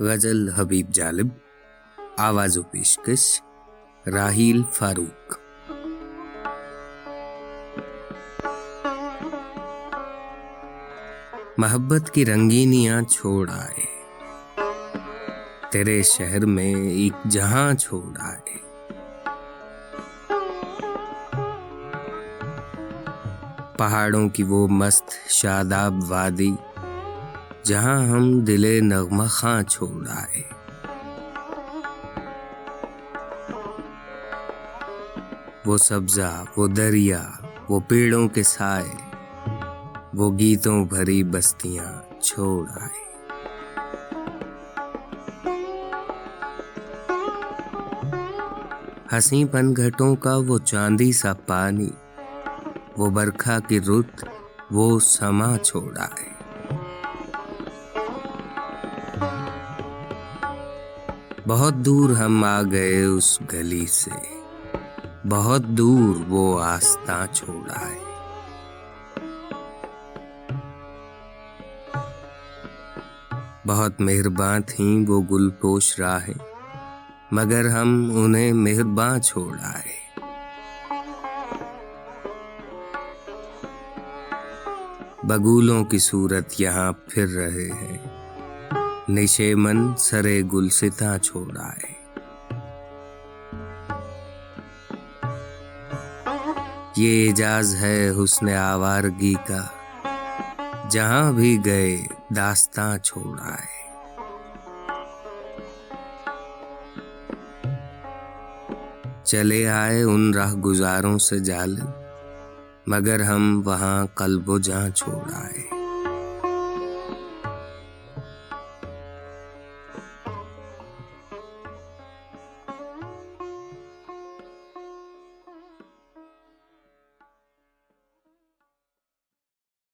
غزل حبیب جالب، آواز و پیشکش راہیل فاروق۔ محبت کی رنگینیاں چھوڑ آئے۔ تیرے شہر میں ایک جہاں چھوڑ آئے۔ پہاڑوں کی وہ مست شاداب وادی جہاں ہم دل نغمہ خاں چھوڑ آئے۔ وہ سبزہ، وہ دریا، وہ پیڑوں کے سائے، وہ گیتوں بھری بستیاں چھوڑ آئے۔ ہنسی پن گھٹوں کا وہ چاندی سا پانی، وہ برکھا کی رت، وہ سما چھوڑا ہے بہت دور ہم آ گئے اس گلی سے۔ بہت دور وہ آستہ چھوڑا ہے۔ بہت مہربان تھیں وہ گل پوش راہیں مگر ہم انہیں مہرباں چھوڑا ہے۔ بگولوں کی صورت یہاں پھر رہے ہیں۔ نشے من سرے گل ستا یہ اعجاز ہے حسن آوارگی کا جہاں بھی گئے داستاں چھوڑا ہے چلے آئے ان راہ گزاروں سے جالے مگر ہم وہاں قلب و جہاں چھوڑ آئے